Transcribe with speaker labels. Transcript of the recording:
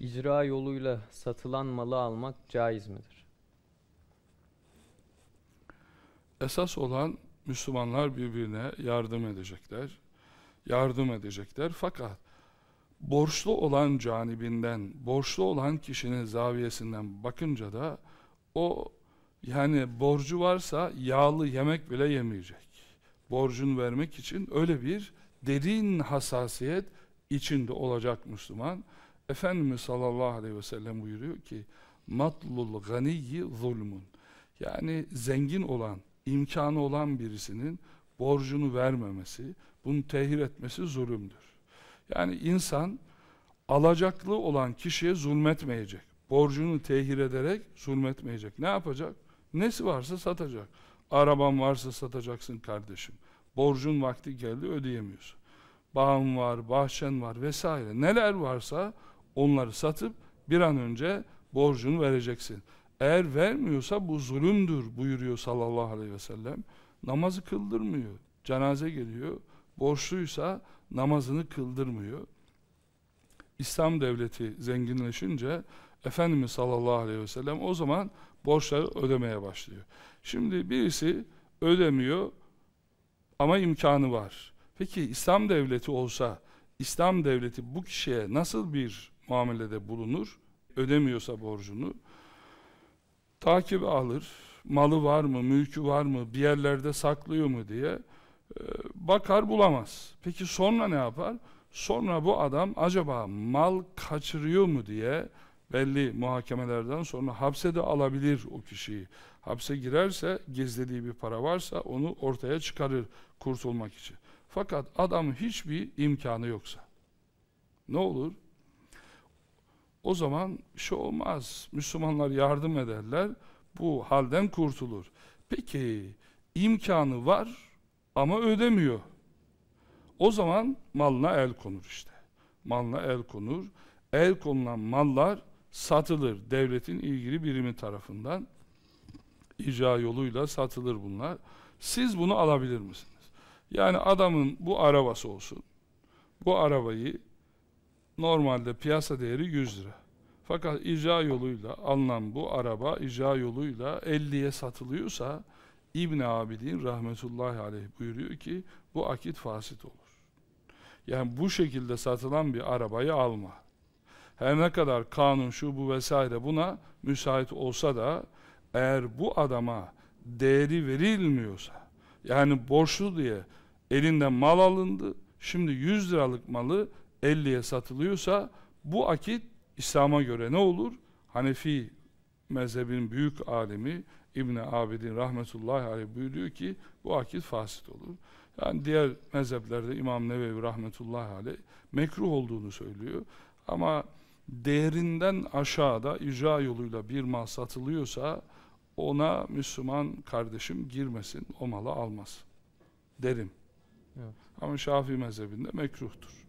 Speaker 1: İcra yoluyla satılan malı almak caiz midir?
Speaker 2: Esas olan Müslümanlar birbirine yardım edecekler. Yardım edecekler fakat borçlu olan canibinden, borçlu olan kişinin zaviyesinden bakınca da o yani borcu varsa yağlı yemek bile yemeyecek. Borcunu vermek için öyle bir derin hassasiyet içinde olacak Müslüman. Efendimiz sallallahu aleyhi ve sellem buyuruyor ki matlul ganiyyi zulmun. Yani zengin olan, imkanı olan birisinin borcunu vermemesi, bunu tehir etmesi zulümdür. Yani insan alacaklı olan kişiye zulmetmeyecek. Borcunu tehir ederek zulmetmeyecek. Ne yapacak? Nesi varsa satacak. Araban varsa satacaksın kardeşim. Borcun vakti geldi ödeyemiyorsun. Bağın var, bahçen var vesaire. Neler varsa onları satıp bir an önce borcunu vereceksin. Eğer vermiyorsa bu zulümdür buyuruyor sallallahu aleyhi ve sellem. Namazı kıldırmıyor. Cenaze geliyor. Borçluysa namazını kıldırmıyor. İslam devleti zenginleşince Efendimiz sallallahu aleyhi ve sellem o zaman borçları ödemeye başlıyor. Şimdi birisi ödemiyor ama imkanı var. Peki İslam devleti olsa İslam devleti bu kişiye nasıl bir muamelede bulunur? Ödemiyorsa borcunu takibi alır. Malı var mı, mülkü var mı, bir yerlerde saklıyor mu diye e, bakar bulamaz. Peki sonra ne yapar? Sonra bu adam acaba mal kaçırıyor mu diye belli muhakemelerden sonra hapse de alabilir o kişiyi. Hapse girerse gizlediği bir para varsa onu ortaya çıkarır kurtulmak için. Fakat adam hiçbir imkanı yoksa ne olur? O zaman bir şey olmaz. Müslümanlar yardım ederler. Bu halden kurtulur. Peki imkanı var ama ödemiyor. O zaman malına el konur işte. Malına el konur. El konulan mallar satılır. Devletin ilgili birimi tarafından icra yoluyla satılır bunlar. Siz bunu alabilir misiniz? Yani adamın bu arabası olsun. Bu arabayı normalde piyasa değeri 100 lira. Fakat icra yoluyla alınan bu araba icra yoluyla 50'ye satılıyorsa İbn Abidin rahmetullahi aleyh buyuruyor ki bu akit fasit olur. Yani bu şekilde satılan bir arabayı alma. Her ne kadar kanun şu bu vesaire buna müsait olsa da eğer bu adama değeri verilmiyorsa yani borçlu diye elinden mal alındı şimdi 100 liralık malı 50'ye satılıyorsa bu akit İslam'a göre ne olur? Hanefi mezhebin büyük alimi İbn Abidin rahmetullahi aleyh buyuruyor ki bu akit fasit olur. Yani diğer mezheplerde İmam Nevevi rahmetullahi aleyh mekruh olduğunu söylüyor. Ama değerinden aşağıda icra yoluyla bir mal satılıyorsa ona Müslüman kardeşim girmesin, o malı almasın derim.
Speaker 1: Evet.
Speaker 2: Ama Şafii mezhebinde mekruhtur.